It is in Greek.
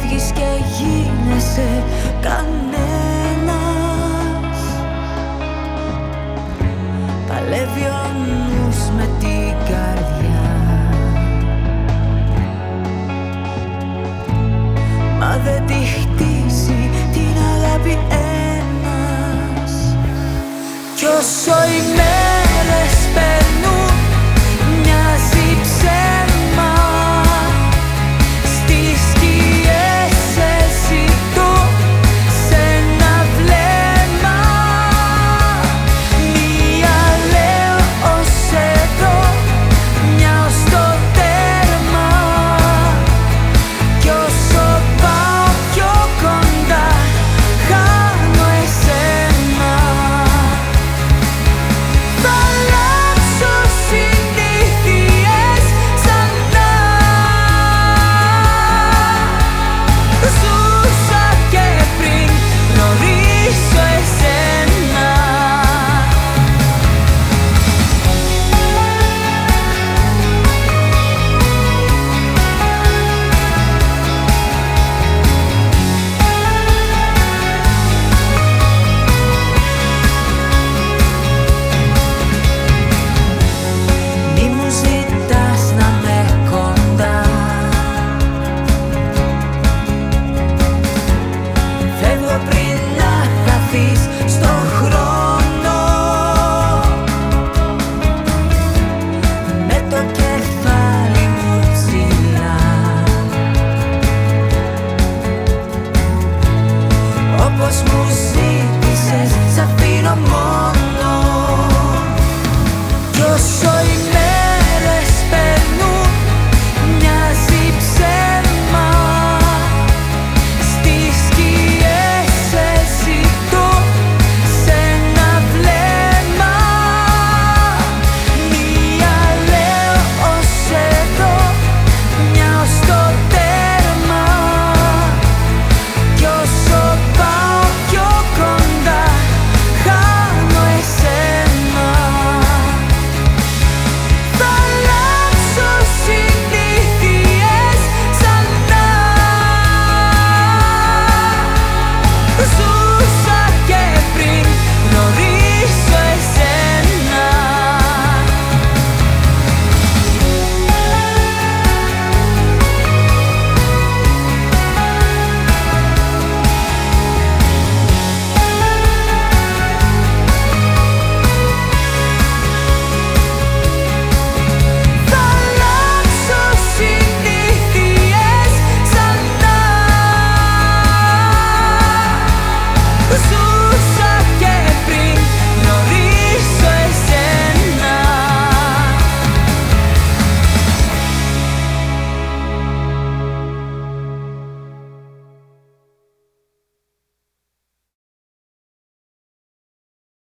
Φεύγεις και γίνεσαι κανένα